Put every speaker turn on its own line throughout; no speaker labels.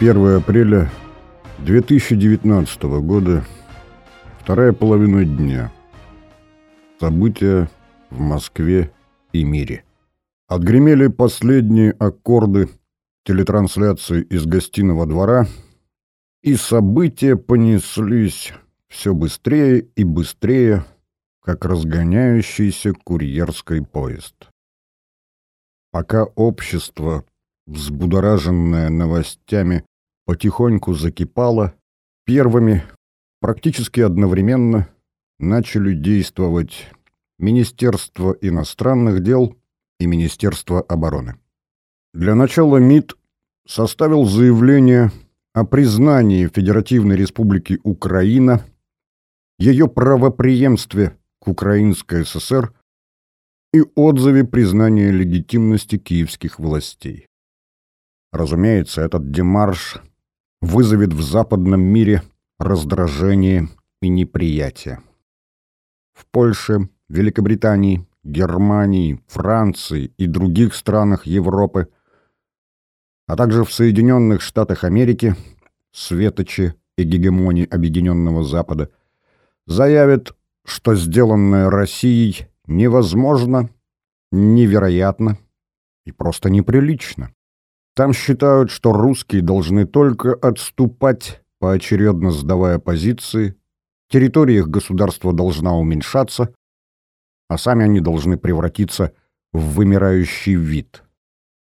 1 апреля 2019 года, вторая половина дня. События в Москве и мире. Отгремели последние аккорды телетрансляции из гостиного двора, и события понеслись все быстрее и быстрее, как разгоняющийся курьерский поезд. Пока общество взбудораженная новостями, потихоньку закипала, первыми, практически одновременно, начали действовать Министерство иностранных дел и Министерство обороны. Для начала МИД составил заявление о признании Федеративной Республики Украина, ее правопреемстве к Украинской ССР и отзыве признания легитимности киевских властей. Разумеется, этот демарш вызовет в западном мире раздражение и неприятие. В Польше, Великобритании, Германии, Франции и других странах Европы, а также в Соединенных Штатах Америки, светочи и гегемонии Объединенного Запада, заявят, что сделанное Россией невозможно, невероятно и просто неприлично. Там считают, что русские должны только отступать, поочередно сдавая позиции, территория их государства должна уменьшаться, а сами они должны превратиться в вымирающий вид.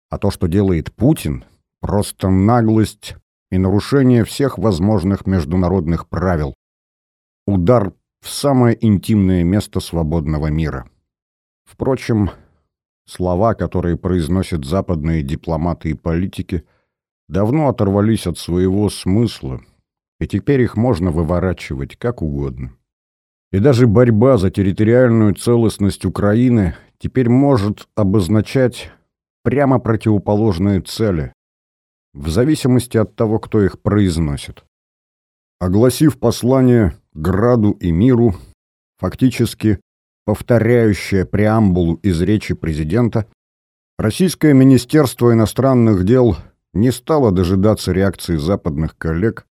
А то, что делает Путин, просто наглость и нарушение всех возможных международных правил. Удар в самое интимное место свободного мира. Впрочем, Слова, которые произносят западные дипломаты и политики, давно оторвались от своего смысла, и теперь их можно выворачивать как угодно. И даже борьба за территориальную целостность Украины теперь может обозначать прямо противоположные цели, в зависимости от того, кто их произносит. Огласив послание Граду и миру, фактически повторяющая преамбулу из речи президента, Российское Министерство иностранных дел не стало дожидаться реакции западных коллег,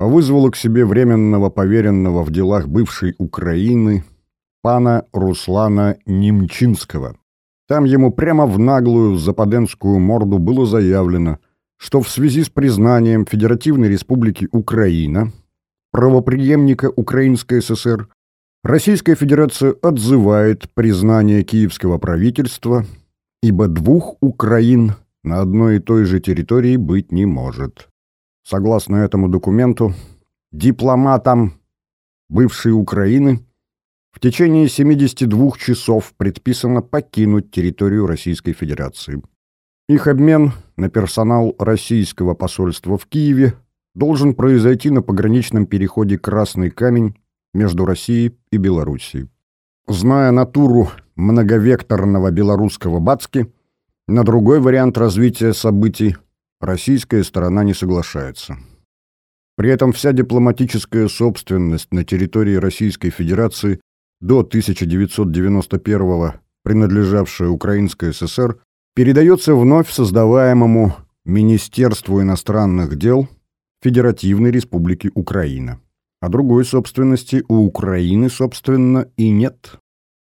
а вызвало к себе временного поверенного в делах бывшей Украины пана Руслана Немчинского. Там ему прямо в наглую западенскую морду было заявлено, что в связи с признанием Федеративной Республики Украина, правопреемника Украинской ССР, Российская Федерация отзывает признание киевского правительства, ибо двух Украин на одной и той же территории быть не может. Согласно этому документу, дипломатам бывшей Украины в течение 72 часов предписано покинуть территорию Российской Федерации. Их обмен на персонал российского посольства в Киеве должен произойти на пограничном переходе Красный Камень между Россией и Белоруссией. Зная натуру многовекторного белорусского Бацки, на другой вариант развития событий российская сторона не соглашается. При этом вся дипломатическая собственность на территории Российской Федерации до 1991 принадлежавшая Украинской ССР, передается вновь создаваемому Министерству иностранных дел Федеративной Республики Украина. А другой собственности у Украины, собственно, и нет.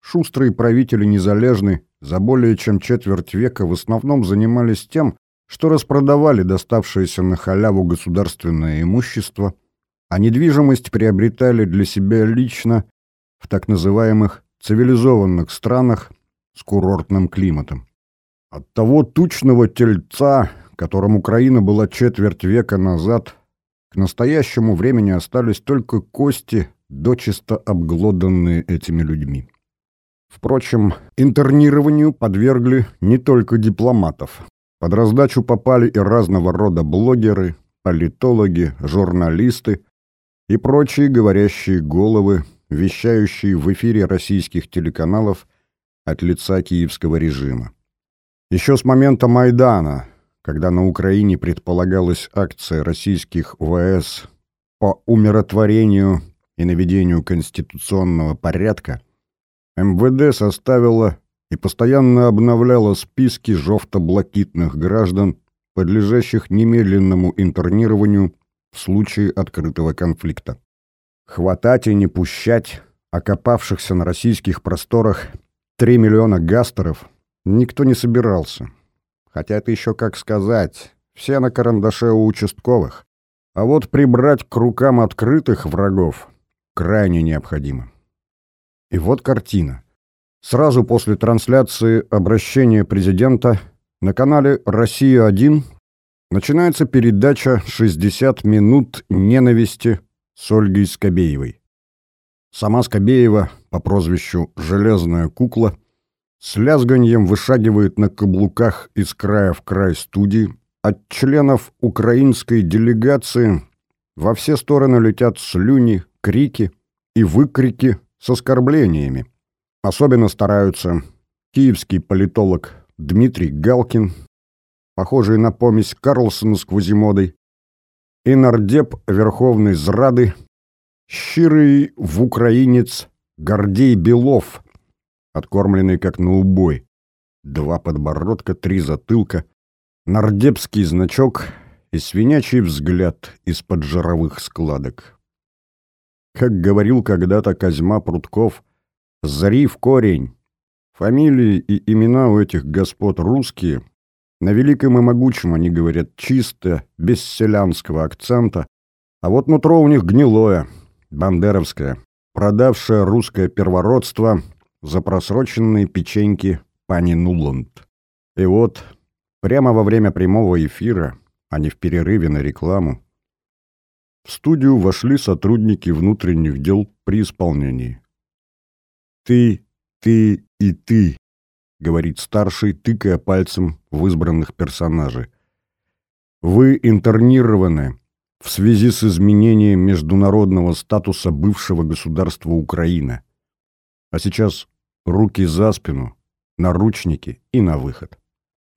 Шустрые правители незалежны за более чем четверть века в основном занимались тем, что распродавали доставшееся на халяву государственное имущество, а недвижимость приобретали для себя лично в так называемых цивилизованных странах с курортным климатом. От того тучного тельца, которым Украина была четверть века назад, к настоящему времени остались только кости, дочисто обглоданные этими людьми. Впрочем, интернированию подвергли не только дипломатов. Под раздачу попали и разного рода блогеры, политологи, журналисты и прочие говорящие головы, вещающие в эфире российских телеканалов от лица киевского режима. Еще с момента Майдана когда на Украине предполагалась акция российских ВС по умиротворению и наведению конституционного порядка, МВД составила и постоянно обновляла списки жовто-блакитных граждан, подлежащих немедленному интернированию в случае открытого конфликта. Хватать и не пущать окопавшихся на российских просторах 3 миллиона гастеров никто не собирался. Хотя это еще как сказать, все на карандаше у участковых. А вот прибрать к рукам открытых врагов крайне необходимо. И вот картина. Сразу после трансляции обращения президента на канале «Россия-1» начинается передача «60 минут ненависти» с Ольгой Скобеевой. Сама Скобеева по прозвищу «Железная кукла» с лязганьем вышагивает на каблуках из края в край студии. От членов украинской делегации во все стороны летят слюни, крики и выкрики с оскорблениями. Особенно стараются киевский политолог Дмитрий Галкин, похожий на помесь Карлсона с Квазимодой, и нардеп Верховной Зрады, щирый в украинец Гордей Белов, откормленный как на убой. Два подбородка, три затылка, нардепский значок и свинячий взгляд из-под жировых складок. Как говорил когда-то Козьма Прутков, «Зари в корень». Фамилии и имена у этих господ русские. На великом и могучем они говорят чисто, без селянского акцента. А вот нутро у них гнилое, бандеровское, продавшее русское первородство за просроченные печеньки пани Нуланд. И вот, прямо во время прямого эфира, а не в перерыве на рекламу, в студию вошли сотрудники внутренних дел при исполнении. «Ты, ты и ты», — говорит старший, тыкая пальцем в избранных персонажей. «Вы интернированы в связи с изменением международного статуса бывшего государства Украина. А сейчас руки за спину, наручники и на выход.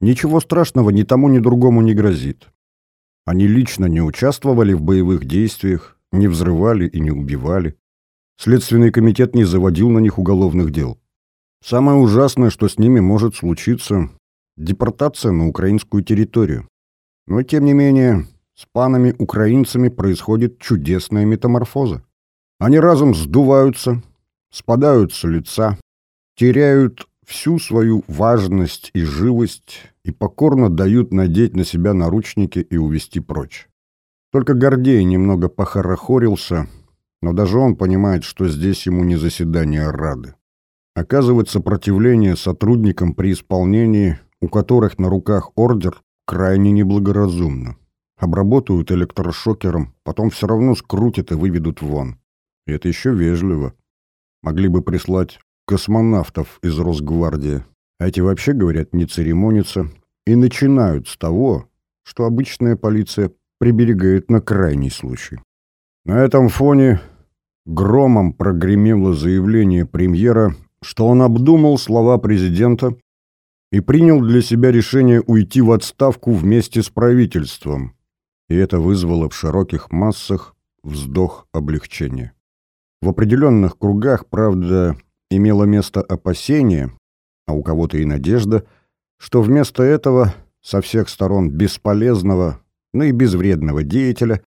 Ничего страшного ни тому, ни другому не грозит. Они лично не участвовали в боевых действиях, не взрывали и не убивали. Следственный комитет не заводил на них уголовных дел. Самое ужасное, что с ними может случиться – депортация на украинскую территорию. Но, тем не менее, с панами-украинцами происходит чудесная метаморфоза. Они разом сдуваются, спадают с лица, теряют всю свою важность и живость и покорно дают надеть на себя наручники и увести прочь. Только Гордей немного похорохорился, но даже он понимает, что здесь ему не заседание Рады. Оказывать сопротивление сотрудникам при исполнении, у которых на руках ордер, крайне неблагоразумно. Обработают электрошокером, потом все равно скрутят и выведут вон. И это еще вежливо. Могли бы прислать космонавтов из Росгвардии. А эти вообще, говорят, не церемонятся и начинают с того, что обычная полиция приберегает на крайний случай. На этом фоне громом прогремело заявление премьера, что он обдумал слова президента и принял для себя решение уйти в отставку вместе с правительством. И это вызвало в широких массах вздох облегчения. В определенных кругах, правда, имело место опасение, а у кого-то и надежда, что вместо этого со всех сторон бесполезного, но и безвредного деятеля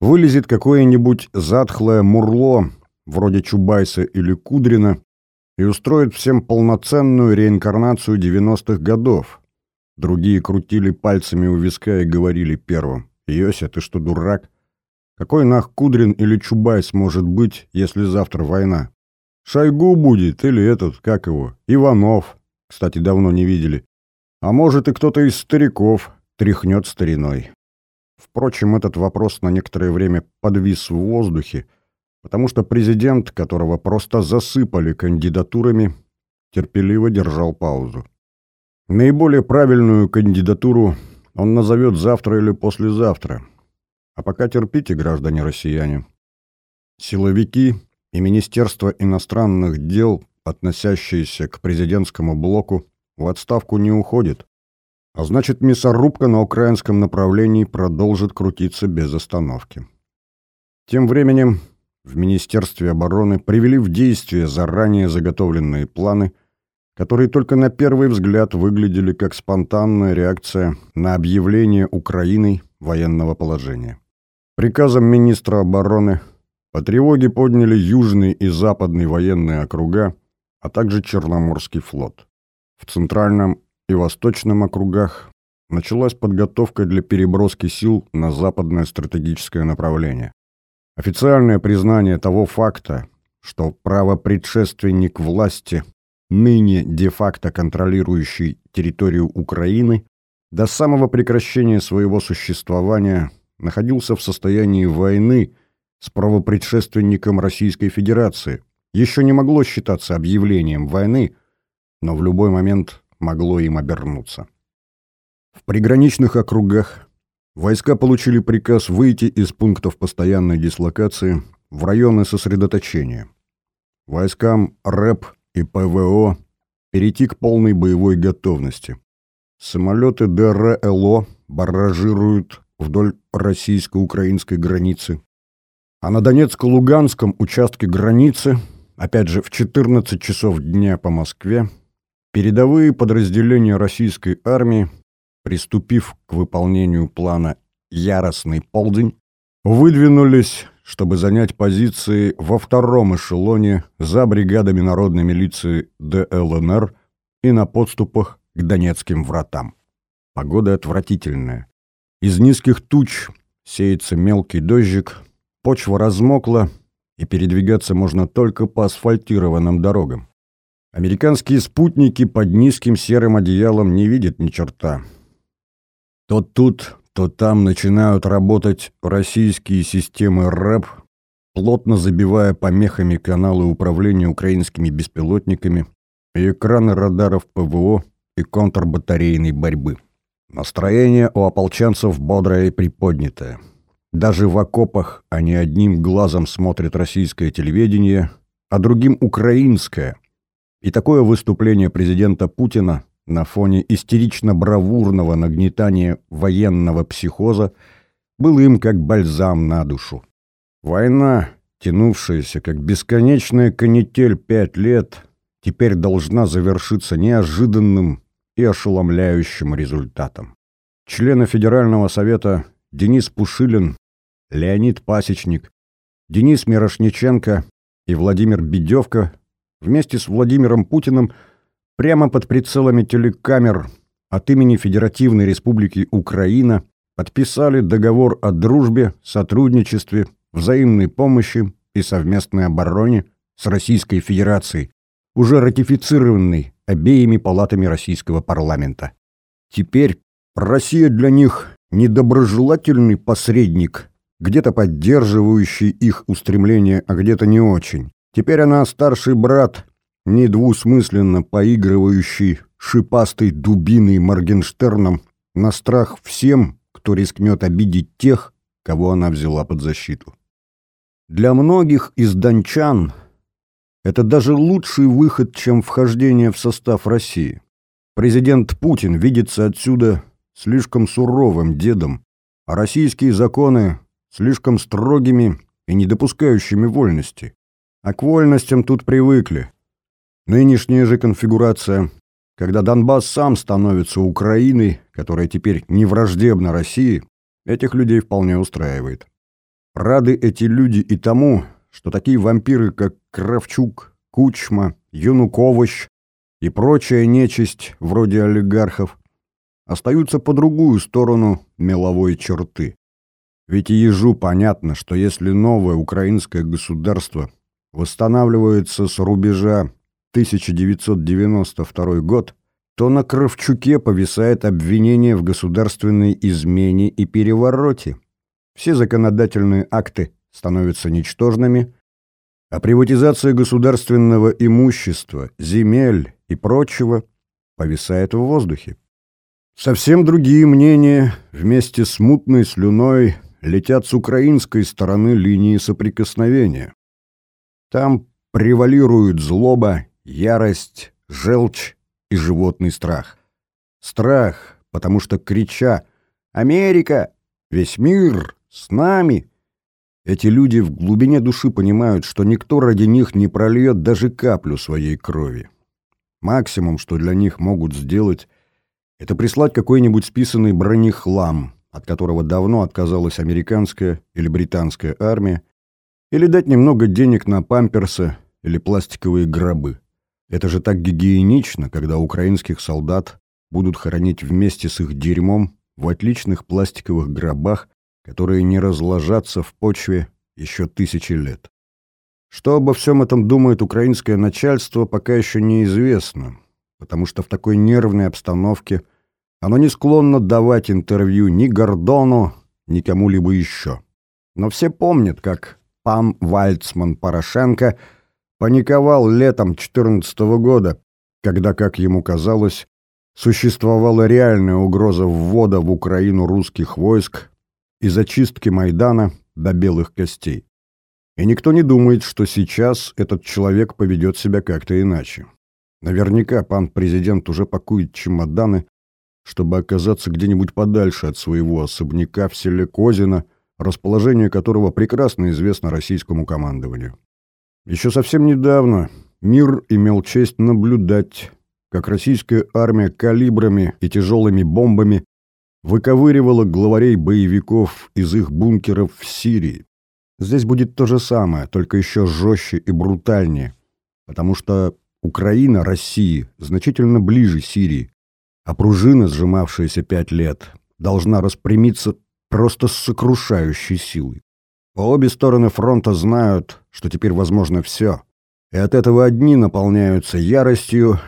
вылезет какое-нибудь затхлое мурло, вроде Чубайса или Кудрина, и устроит всем полноценную реинкарнацию 90-х годов. Другие крутили пальцами у виска и говорили первым, «Йося, ты что, дурак? Какой нах Кудрин или Чубайс может быть, если завтра война? Шойгу будет, или этот, как его, Иванов. Кстати, давно не видели. А может, и кто-то из стариков тряхнет стариной. Впрочем, этот вопрос на некоторое время подвис в воздухе, потому что президент, которого просто засыпали кандидатурами, терпеливо держал паузу. Наиболее правильную кандидатуру он назовет завтра или послезавтра. А пока терпите, граждане россияне. Силовики и Министерство иностранных дел, относящееся к президентскому блоку, в отставку не уходит. А значит, мясорубка на украинском направлении продолжит крутиться без остановки. Тем временем в Министерстве обороны привели в действие заранее заготовленные планы, которые только на первый взгляд выглядели как спонтанная реакция на объявление Украиной военного положения. Приказом министра обороны по тревоге подняли южный и западный военные округа, а также Черноморский флот. В центральном и восточном округах началась подготовка для переброски сил на западное стратегическое направление. Официальное признание того факта, что правопредшественник власти, ныне де-факто контролирующий территорию Украины, до самого прекращения своего существования находился в состоянии войны с правопредшественником Российской Федерации, еще не могло считаться объявлением войны, но в любой момент могло им обернуться. В приграничных округах войска получили приказ выйти из пунктов постоянной дислокации в районы сосредоточения. Войскам РЭП и ПВО перейти к полной боевой готовности. Самолеты ДРЛО барражируют вдоль российско-украинской границы. А на Донецко-Луганском участке границы, опять же в 14 часов дня по Москве, передовые подразделения российской армии, приступив к выполнению плана «Яростный полдень», выдвинулись, чтобы занять позиции во втором эшелоне за бригадами народной милиции ДЛНР и на подступах к Донецким вратам. Погода отвратительная. Из низких туч сеется мелкий дождик, почва размокла, и передвигаться можно только по асфальтированным дорогам. Американские спутники под низким серым одеялом не видят ни черта. То тут, то там начинают работать российские системы РЭП, плотно забивая помехами каналы управления украинскими беспилотниками и экраны радаров ПВО и контрбатарейной борьбы. Настроение у ополченцев бодрое и приподнятое. Даже в окопах они одним глазом смотрят российское телевидение, а другим — украинское. И такое выступление президента Путина на фоне истерично-бравурного нагнетания военного психоза был им как бальзам на душу. Война, тянувшаяся как бесконечная канитель пять лет, теперь должна завершиться неожиданным и ошеломляющим результатом. Члены Федерального совета Денис Пушилин, Леонид Пасечник, Денис Мирошниченко и Владимир Бедевка вместе с Владимиром Путиным прямо под прицелами телекамер от имени Федеративной Республики Украина подписали договор о дружбе, сотрудничестве, взаимной помощи и совместной обороне с Российской Федерацией, уже ратифицированный обеими палатами российского парламента. Теперь Россия для них недоброжелательный посредник, где-то поддерживающий их устремления, а где-то не очень. Теперь она старший брат, недвусмысленно поигрывающий шипастой дубиной Моргенштерном на страх всем, кто рискнет обидеть тех, кого она взяла под защиту. Для многих из дончан – это даже лучший выход, чем вхождение в состав России. Президент Путин видится отсюда слишком суровым дедом, а российские законы слишком строгими и не допускающими вольности. А к вольностям тут привыкли. Нынешняя же конфигурация, когда Донбасс сам становится Украиной, которая теперь не враждебна России, этих людей вполне устраивает. Рады эти люди и тому, что такие вампиры, как Кравчук, Кучма, Юнукович и прочая нечисть вроде олигархов остаются по другую сторону меловой черты. Ведь и ежу понятно, что если новое украинское государство восстанавливается с рубежа 1992 год, то на Кравчуке повисает обвинение в государственной измене и перевороте. Все законодательные акты становятся ничтожными, а приватизация государственного имущества, земель и прочего повисает в воздухе. Совсем другие мнения вместе с мутной слюной летят с украинской стороны линии соприкосновения. Там превалируют злоба, ярость, желчь и животный страх. Страх, потому что крича «Америка! Весь мир! С нами!» Эти люди в глубине души понимают, что никто ради них не прольет даже каплю своей крови. Максимум, что для них могут сделать, это прислать какой-нибудь списанный бронехлам, от которого давно отказалась американская или британская армия, или дать немного денег на памперсы или пластиковые гробы. Это же так гигиенично, когда украинских солдат будут хоронить вместе с их дерьмом в отличных пластиковых гробах, которые не разложатся в почве еще тысячи лет. Что обо всем этом думает украинское начальство, пока еще неизвестно, потому что в такой нервной обстановке оно не склонно давать интервью ни Гордону, ни кому-либо еще. Но все помнят, как пан Вальцман Порошенко паниковал летом 14 года, когда, как ему казалось, существовала реальная угроза ввода в Украину русских войск и зачистки Майдана до белых костей. И никто не думает, что сейчас этот человек поведет себя как-то иначе. Наверняка пан президент уже пакует чемоданы, чтобы оказаться где-нибудь подальше от своего особняка в селе Козино, расположение которого прекрасно известно российскому командованию. Еще совсем недавно мир имел честь наблюдать, как российская армия калибрами и тяжелыми бомбами выковыривала главарей боевиков из их бункеров в Сирии. Здесь будет то же самое, только еще жестче и брутальнее, потому что Украина России значительно ближе Сирии, а пружина, сжимавшаяся пять лет, должна распрямиться просто с сокрушающей силой. По обе стороны фронта знают, что теперь возможно все, и от этого одни наполняются яростью,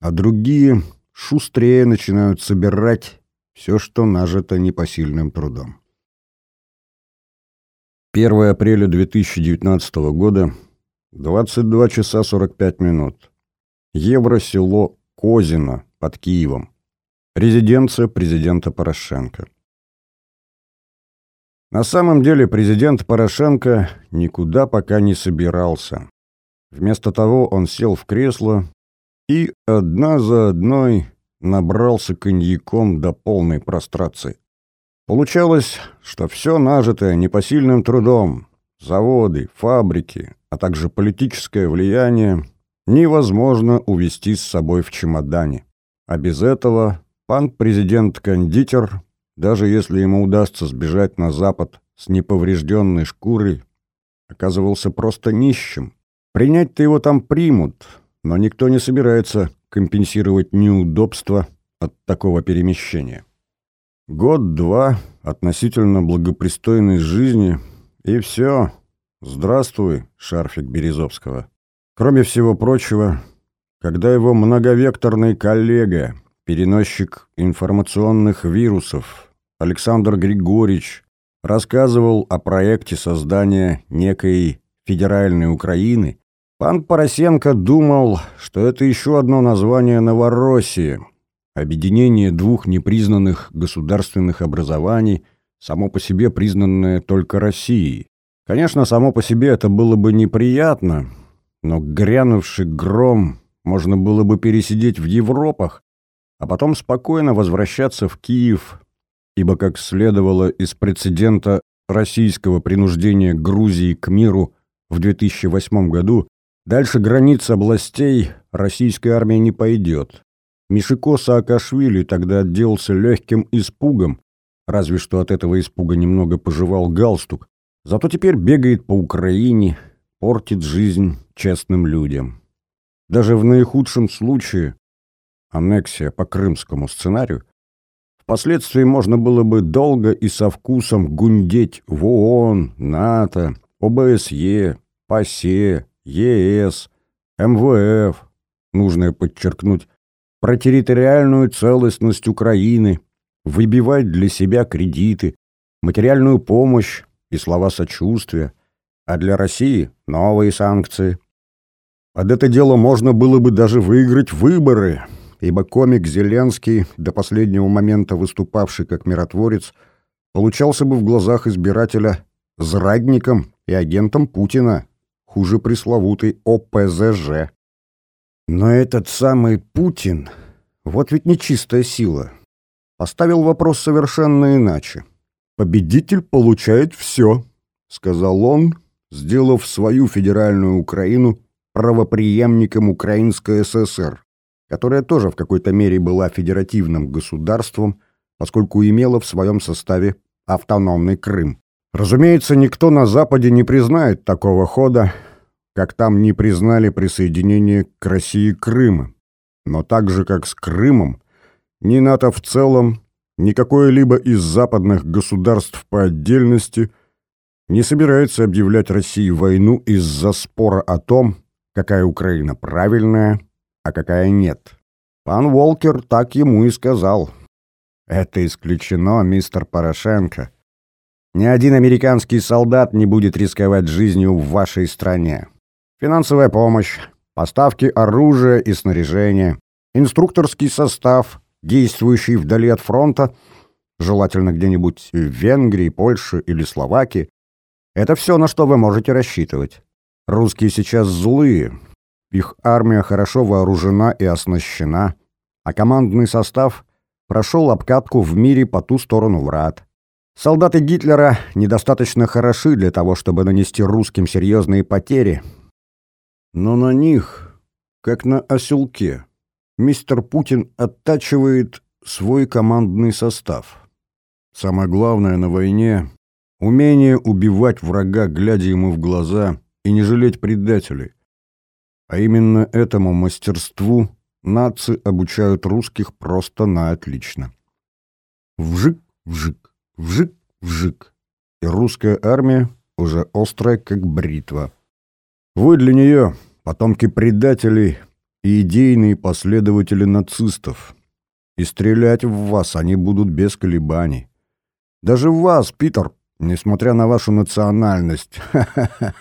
а другие шустрее начинают собирать все, что нажито непосильным трудом. 1 апреля 2019 года, 22 часа 45 минут. Евро-село Козино под Киевом. Резиденция президента Порошенко. На самом деле президент Порошенко никуда пока не собирался. Вместо того он сел в кресло и одна за одной набрался коньяком до полной прострации. Получалось, что все нажитое непосильным трудом, заводы, фабрики, а также политическое влияние невозможно увести с собой в чемодане. А без этого пан президент-кондитер, даже если ему удастся сбежать на запад с неповрежденной шкурой, оказывался просто нищим. Принять-то его там примут, но никто не собирается компенсировать неудобства от такого перемещения. Год-два относительно благопристойной жизни, и все. Здравствуй, шарфик Березовского. Кроме всего прочего, когда его многовекторный коллега, переносчик информационных вирусов, Александр Григорьевич, рассказывал о проекте создания некой федеральной Украины, пан Поросенко думал, что это еще одно название Новороссии – Объединение двух непризнанных государственных образований, само по себе признанное только Россией. Конечно, само по себе это было бы неприятно, но грянувший гром можно было бы пересидеть в Европах, а потом спокойно возвращаться в Киев, ибо, как следовало из прецедента российского принуждения Грузии к миру в 2008 году, дальше границ областей российская армия не пойдет. Мишико Саакашвили тогда отделался легким испугом, разве что от этого испуга немного пожевал галстук. Зато теперь бегает по Украине, портит жизнь честным людям. Даже в наихудшем случае, аннексия по крымскому сценарию, впоследствии можно было бы долго и со вкусом гундеть в ООН, НАТО, ОБСЕ, ПАСЕ, ЕС, МВФ, нужно подчеркнуть, про территориальную целостность Украины, выбивать для себя кредиты, материальную помощь и слова сочувствия, а для России новые санкции. Под это дело можно было бы даже выиграть выборы, ибо комик Зеленский, до последнего момента выступавший как миротворец, получался бы в глазах избирателя зрадником и агентом Путина, хуже пресловутой ОПЗЖ. Но этот самый Путин, вот ведь нечистая сила, поставил вопрос совершенно иначе. «Победитель получает все», — сказал он, сделав свою федеральную Украину правоприемником Украинской ССР. Которая тоже в какой-то мере была федеративным государством, поскольку имела в своем составе автономный Крым. Разумеется, никто на Западе не признает такого хода, как там не признали присоединение к России Крыма. Но так же, как с Крымом, ни НАТО в целом, ни какое-либо из западных государств по отдельности не собирается объявлять России войну из-за спора о том, какая Украина правильная, а какая нет. Пан Волкер так ему и сказал. «Это исключено, мистер Порошенко. Ни один американский солдат не будет рисковать жизнью в вашей стране. Финансовая помощь, поставки оружия и снаряжения, инструкторский состав, действующий вдали от фронта, желательно где-нибудь в Венгрии, Польше или Словакии, это все, на что вы можете рассчитывать. Русские сейчас злые, их армия хорошо вооружена и оснащена, а командный состав прошел обкатку в мире по ту сторону врат. Солдаты Гитлера недостаточно хороши для того, чтобы нанести русским серьезные потери. Но на них, как на оселке, мистер Путин оттачивает свой командный состав. Самое главное на войне — умение убивать врага, глядя ему в глаза, и не жалеть предателей. А именно этому мастерству нации обучают русских просто на отлично. Вжик, вжик, вжик, вжик. И русская армия уже острая, как бритва. Вы для нее потомки предателей и идейные последователи нацистов. И стрелять в вас они будут без колебаний. Даже в вас, Питер, несмотря на вашу национальность.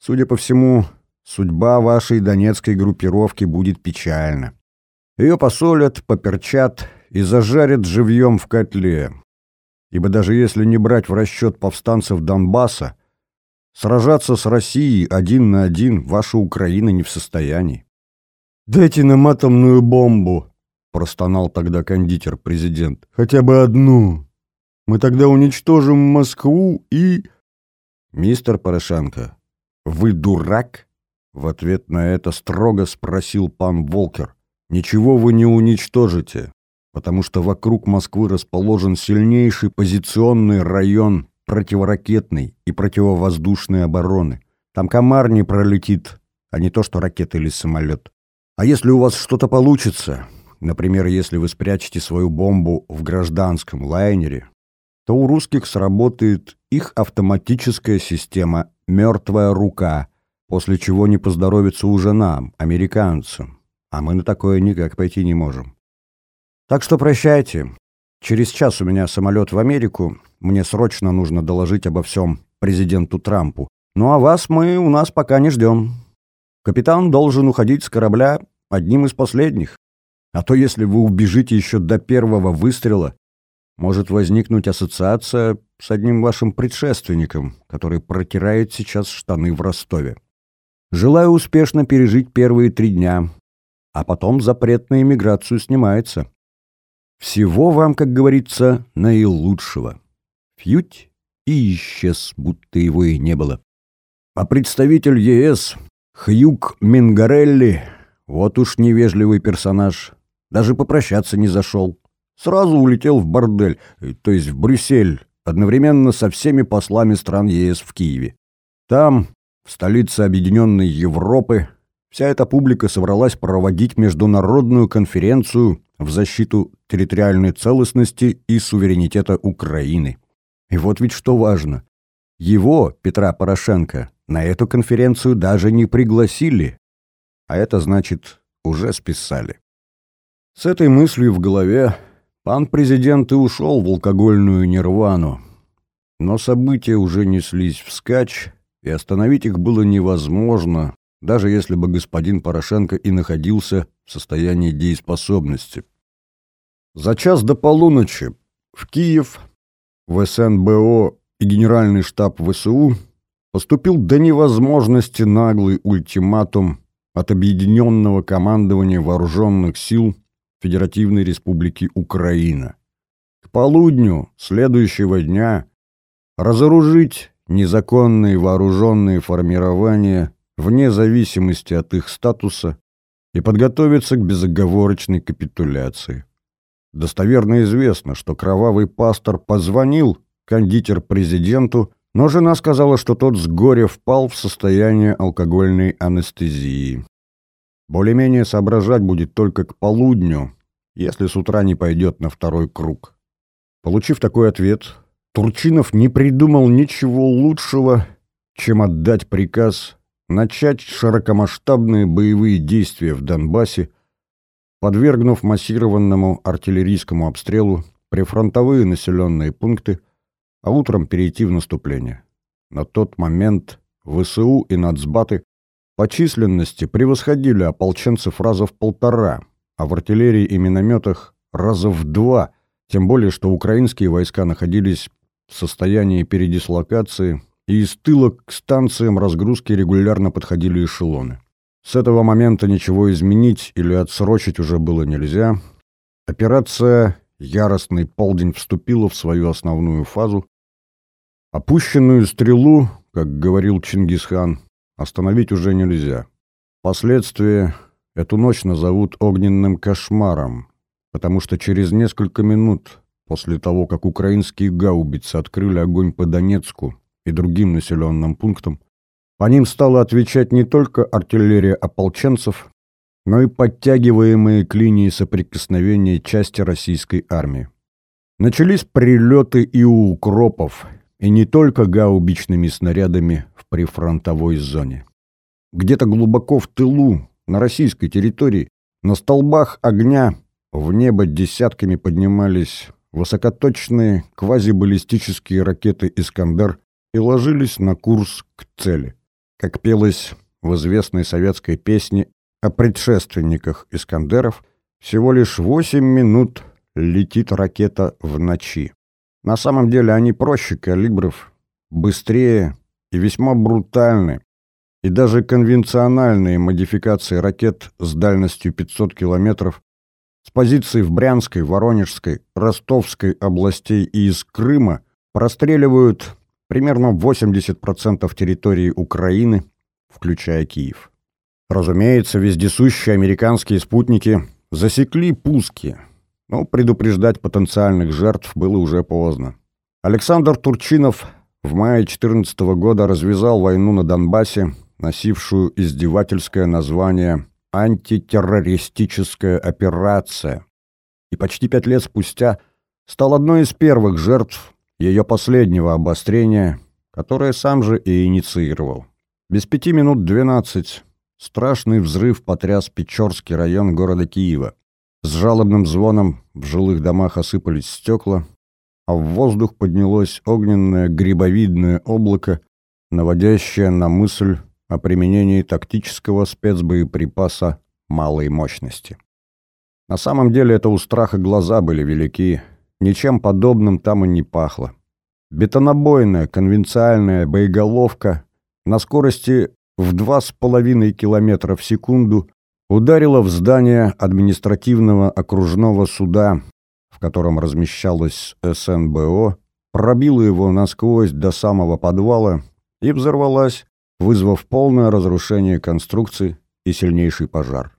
Судя по всему, судьба вашей донецкой группировки будет печальна. Ее посолят, поперчат и зажарят живьем в котле. Ибо даже если не брать в расчет повстанцев Донбасса, сражаться с Россией один на один ваша Украина не в состоянии. «Дайте нам атомную бомбу!» — простонал тогда кондитер-президент. «Хотя бы одну. Мы тогда уничтожим Москву и...» «Мистер Порошенко, вы дурак?» В ответ на это строго спросил пан Волкер. «Ничего вы не уничтожите, потому что вокруг Москвы расположен сильнейший позиционный район противоракетной и противовоздушной обороны. Там комар не пролетит, а не то, что ракета или самолет. А если у вас что-то получится, например, если вы спрячете свою бомбу в гражданском лайнере, то у русских сработает их автоматическая система «мертвая рука», после чего не поздоровится уже нам, американцам, а мы на такое никак пойти не можем. Так что прощайте. Через час у меня самолет в Америку, мне срочно нужно доложить обо всем президенту Трампу. Ну а вас мы у нас пока не ждем. Капитан должен уходить с корабля одним из последних. А то если вы убежите еще до первого выстрела, может возникнуть ассоциация с одним вашим предшественником, который протирает сейчас штаны в Ростове. Желаю успешно пережить первые три дня, а потом запрет на иммиграцию снимается. Всего вам, как говорится, наилучшего. Фьють и исчез, будто его и не было. А представитель ЕС, Хьюк Мингарелли, вот уж невежливый персонаж, даже попрощаться не зашел сразу улетел в бордель, то есть в Брюссель, одновременно со всеми послами стран ЕС в Киеве. Там, столице Объединенной Европы, вся эта публика собралась проводить международную конференцию в защиту территориальной целостности и суверенитета Украины. И вот ведь что важно. Его, Петра Порошенко, на эту конференцию даже не пригласили. А это значит, уже списали. С этой мыслью в голове Пан президент и ушел в алкогольную нирвану. Но события уже неслись вскачь, и остановить их было невозможно, даже если бы господин Порошенко и находился в состоянии дееспособности. За час до полуночи в Киев, в СНБО и Генеральный штаб ВСУ поступил до невозможности наглый ультиматум от Объединенного командования Вооруженных сил Федеративной Республики Украина. К полудню следующего дня разоружить незаконные вооруженные формирования вне зависимости от их статуса и подготовиться к безоговорочной капитуляции. Достоверно известно, что кровавый пастор позвонил кондитер-президенту, но жена сказала, что тот с горя впал в состояние алкогольной анестезии. Более-менее соображать будет только к полудню, если с утра не пойдет на второй круг. Получив такой ответ, Турчинов не придумал ничего лучшего, чем отдать приказ начать широкомасштабные боевые действия в Донбассе, подвергнув массированному артиллерийскому обстрелу прифронтовые населенные пункты, а утром перейти в наступление. На тот момент ВСУ и нацбаты по численности превосходили ополченцев раза в полтора, а в артиллерии и минометах раза в два, тем более что украинские войска находились в состоянии передислокации, и из тыла к станциям разгрузки регулярно подходили эшелоны. С этого момента ничего изменить или отсрочить уже было нельзя. Операция «Яростный полдень» вступила в свою основную фазу. Опущенную стрелу, как говорил Чингисхан, остановить уже нельзя. Впоследствии эту ночь назовут огненным кошмаром, потому что через несколько минут после того, как украинские гаубицы открыли огонь по Донецку и другим населенным пунктам, по ним стала отвечать не только артиллерия ополченцев, но и подтягиваемые к линии соприкосновения части российской армии. Начались прилеты и у укропов, и не только гаубичными снарядами прифронтовой зоне. Где-то глубоко в тылу, на российской территории, на столбах огня в небо десятками поднимались высокоточные квазибаллистические ракеты «Искандер» и ложились на курс к цели. Как пелось в известной советской песне о предшественниках «Искандеров», всего лишь восемь минут летит ракета в ночи. На самом деле они проще калибров, быстрее и весьма брутальны, и даже конвенциональные модификации ракет с дальностью 500 километров с позиций в Брянской, Воронежской, Ростовской областей и из Крыма простреливают примерно 80% территории Украины, включая Киев. Разумеется, вездесущие американские спутники засекли пуски, но предупреждать потенциальных жертв было уже поздно. Александр Турчинов в мае 14 года развязал войну на Донбассе, носившую издевательское название «Антитеррористическая операция», и почти пять лет спустя стал одной из первых жертв ее последнего обострения, которое сам же и инициировал. Без пяти минут двенадцать страшный взрыв потряс Печорский район города Киева. С жалобным звоном в жилых домах осыпались стекла, а в воздух поднялось огненное грибовидное облако, наводящее на мысль о применении тактического спецбоеприпаса малой мощности. На самом деле это у страха глаза были велики, ничем подобным там и не пахло. Бетонобойная конвенциальная боеголовка на скорости в 2,5 км в секунду ударила в здание административного окружного суда в котором размещалось СНБО, пробила его насквозь до самого подвала и взорвалась, вызвав полное разрушение конструкции и сильнейший пожар.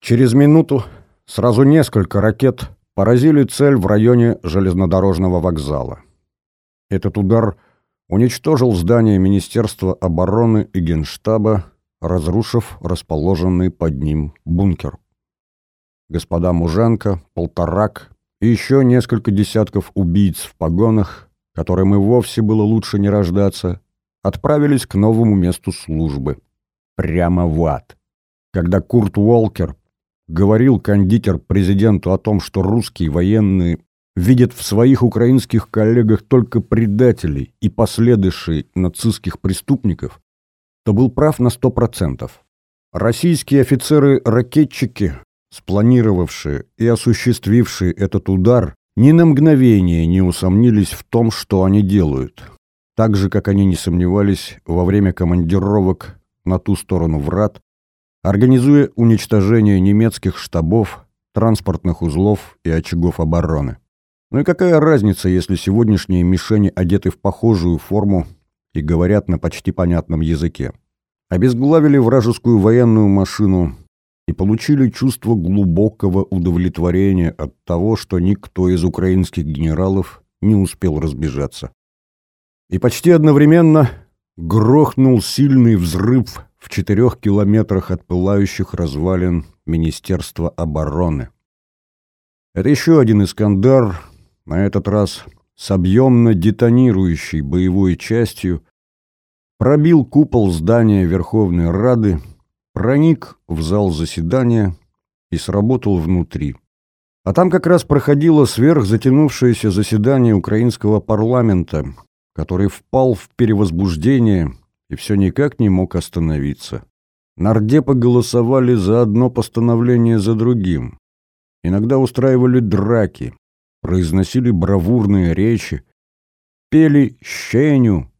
Через минуту сразу несколько ракет поразили цель в районе железнодорожного вокзала. Этот удар уничтожил здание Министерства обороны и Генштаба, разрушив расположенный под ним бункер. Господа Муженко, Полторак и еще несколько десятков убийц в погонах, которым и вовсе было лучше не рождаться, отправились к новому месту службы. Прямо в ад. Когда Курт Уолкер говорил кондитер президенту о том, что русские военные видят в своих украинских коллегах только предателей и последующих нацистских преступников, то был прав на сто процентов. Российские офицеры-ракетчики спланировавшие и осуществившие этот удар, ни на мгновение не усомнились в том, что они делают. Так же, как они не сомневались во время командировок на ту сторону врат, организуя уничтожение немецких штабов, транспортных узлов и очагов обороны. Ну и какая разница, если сегодняшние мишени одеты в похожую форму и говорят на почти понятном языке? Обезглавили вражескую военную машину и получили чувство глубокого удовлетворения от того, что никто из украинских генералов не успел разбежаться. И почти одновременно грохнул сильный взрыв в четырех километрах от пылающих развалин Министерства обороны. Это еще один «Искандар», на этот раз с объемно детонирующей боевой частью, пробил купол здания Верховной Рады, проник в зал заседания и сработал внутри. А там как раз проходило сверхзатянувшееся заседание украинского парламента, который впал в перевозбуждение и все никак не мог остановиться. Нардепы голосовали за одно постановление за другим. Иногда устраивали драки, произносили бравурные речи, пели «щеню»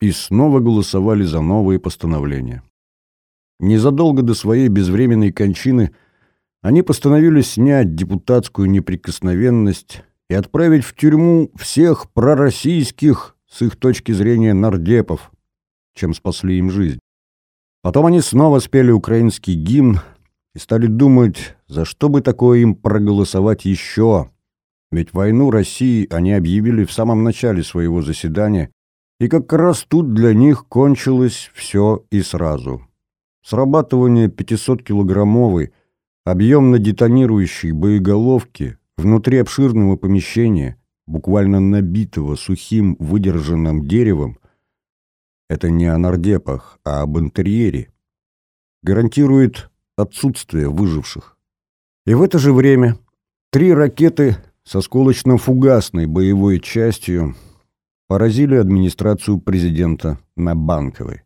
и снова голосовали за новые постановления. Незадолго до своей безвременной кончины они постановили снять депутатскую неприкосновенность и отправить в тюрьму всех пророссийских, с их точки зрения, нардепов, чем спасли им жизнь. Потом они снова спели украинский гимн и стали думать, за что бы такое им проголосовать еще. Ведь войну России они объявили в самом начале своего заседания, и как раз тут для них кончилось все и сразу. Срабатывание 500-килограммовой, объемно-детонирующей боеголовки внутри обширного помещения, буквально набитого сухим выдержанным деревом, это не о нардепах, а об интерьере, гарантирует отсутствие выживших. И в это же время три ракеты со сколочно-фугасной боевой частью поразили администрацию президента на Банковой.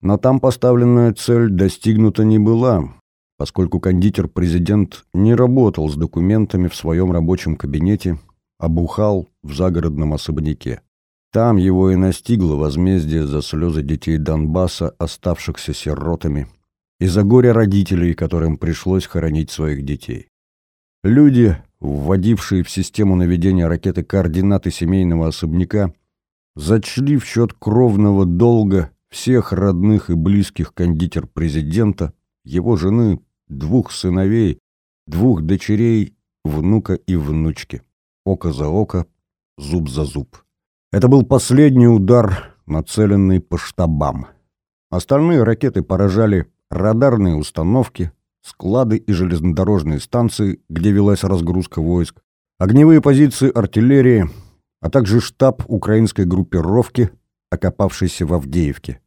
Но там поставленная цель достигнута не была, поскольку кондитер-президент не работал с документами в своем рабочем кабинете, а бухал в загородном особняке. Там его и настигло возмездие за слезы детей Донбасса, оставшихся сиротами, и за горе родителей, которым пришлось хоронить своих детей. Люди, вводившие в систему наведения ракеты координаты семейного особняка, зачли в счет кровного долга всех родных и близких кондитер президента, его жены, двух сыновей, двух дочерей, внука и внучки. Око за око, зуб за зуб. Это был последний удар, нацеленный по штабам. Остальные ракеты поражали радарные установки, склады и железнодорожные станции, где велась разгрузка войск, огневые позиции артиллерии, а также штаб украинской группировки, окопавшейся в Авдеевке.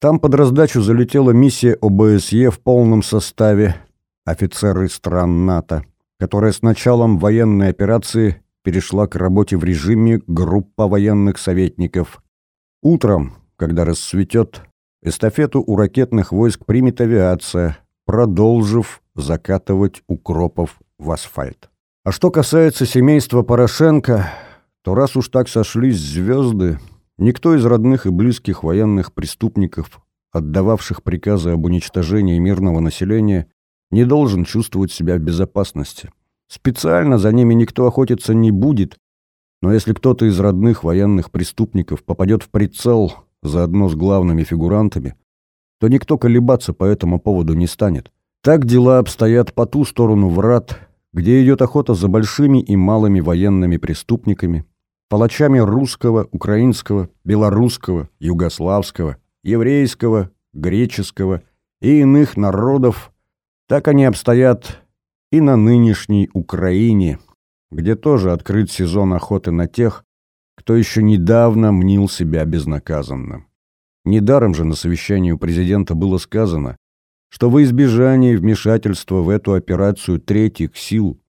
Там под раздачу залетела миссия ОБСЕ в полном составе, офицеры стран НАТО, которая с началом военной операции перешла к работе в режиме группа военных советников. Утром, когда рассветет, эстафету у ракетных войск примет авиация, продолжив закатывать укропов в асфальт. А что касается семейства Порошенко, то раз уж так сошлись звезды, Никто из родных и близких военных преступников, отдававших приказы об уничтожении мирного населения, не должен чувствовать себя в безопасности. Специально за ними никто охотиться не будет, но если кто-то из родных военных преступников попадет в прицел заодно с главными фигурантами, то никто колебаться по этому поводу не станет. Так дела обстоят по ту сторону врат, где идет охота за большими и малыми военными преступниками, палачами русского, украинского, белорусского, югославского, еврейского, греческого и иных народов, так они обстоят и на нынешней Украине, где тоже открыт сезон охоты на тех, кто еще недавно мнил себя безнаказанным. Недаром же на совещании у президента было сказано, что во избежание вмешательства в эту операцию третьих сил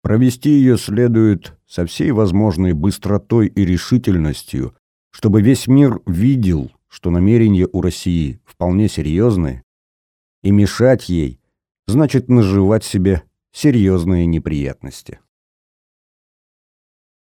провести ее следует со всей возможной быстротой и решительностью, чтобы весь мир видел, что намерения у России вполне серьезные, и мешать ей значит наживать себе серьезные неприятности.